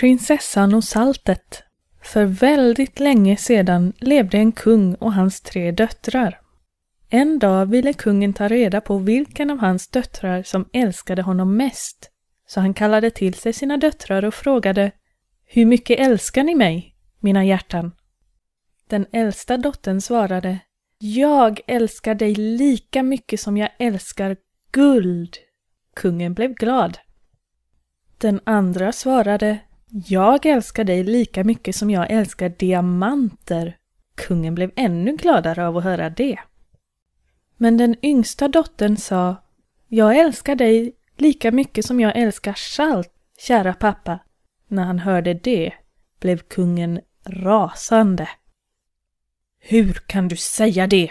Prinsessan och saltet För väldigt länge sedan levde en kung och hans tre döttrar. En dag ville kungen ta reda på vilken av hans döttrar som älskade honom mest. Så han kallade till sig sina döttrar och frågade Hur mycket älskar ni mig, mina hjärtan? Den äldsta dottern svarade Jag älskar dig lika mycket som jag älskar guld. Kungen blev glad. Den andra svarade jag älskar dig lika mycket som jag älskar diamanter. Kungen blev ännu gladare av att höra det. Men den yngsta dottern sa Jag älskar dig lika mycket som jag älskar salt, kära pappa. När han hörde det blev kungen rasande. Hur kan du säga det?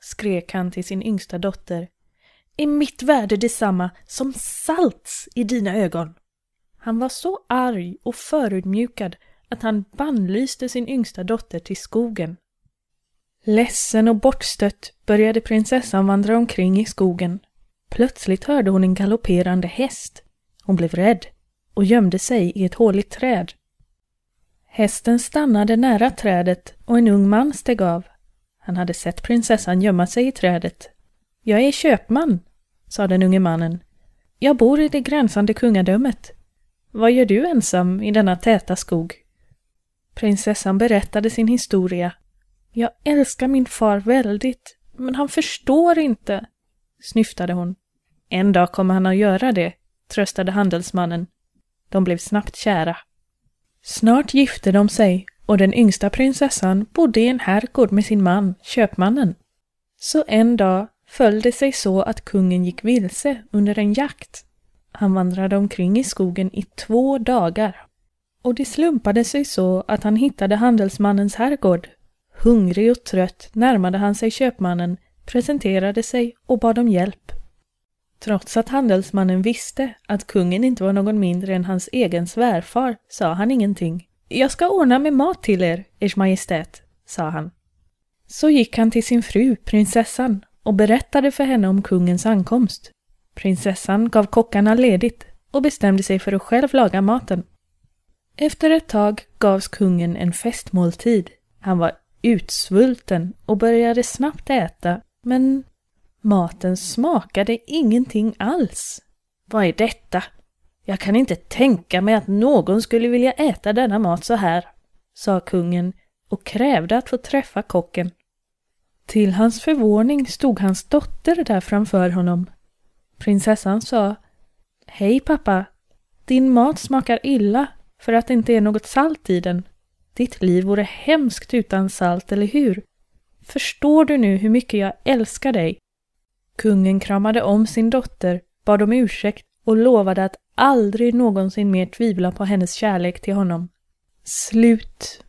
skrek han till sin yngsta dotter. Är mitt värde detsamma som salts i dina ögon? Han var så arg och förödmjukad att han bannlyste sin yngsta dotter till skogen. Ledsen och bortstött började prinsessan vandra omkring i skogen. Plötsligt hörde hon en galopperande häst. Hon blev rädd och gömde sig i ett håligt träd. Hästen stannade nära trädet och en ung man steg av. Han hade sett prinsessan gömma sig i trädet. Jag är köpman, sa den unge mannen. Jag bor i det gränsande kungadömet. Vad gör du ensam i denna täta skog? Prinsessan berättade sin historia. Jag älskar min far väldigt, men han förstår inte, snyftade hon. En dag kommer han att göra det, tröstade handelsmannen. De blev snabbt kära. Snart gifte de sig och den yngsta prinsessan bodde i en herrgård med sin man, köpmannen. Så en dag föll det sig så att kungen gick vilse under en jakt. Han vandrade omkring i skogen i två dagar. Och det slumpade sig så att han hittade handelsmannens herrgård. Hungrig och trött närmade han sig köpmannen, presenterade sig och bad om hjälp. Trots att handelsmannen visste att kungen inte var någon mindre än hans egen svärfar sa han ingenting. Jag ska ordna med mat till er, ers majestät, sa han. Så gick han till sin fru, prinsessan, och berättade för henne om kungens ankomst. Prinsessan gav kockarna ledigt och bestämde sig för att själv laga maten. Efter ett tag gavs kungen en festmåltid. Han var utsvulten och började snabbt äta, men maten smakade ingenting alls. Vad är detta? Jag kan inte tänka mig att någon skulle vilja äta denna mat så här, sa kungen och krävde att få träffa kocken. Till hans förvåning stod hans dotter där framför honom. Prinsessan sa Hej pappa, din mat smakar illa för att det inte är något salt i den. Ditt liv vore hemskt utan salt, eller hur? Förstår du nu hur mycket jag älskar dig? Kungen kramade om sin dotter, bad om ursäkt och lovade att aldrig någonsin mer tvivla på hennes kärlek till honom. Slut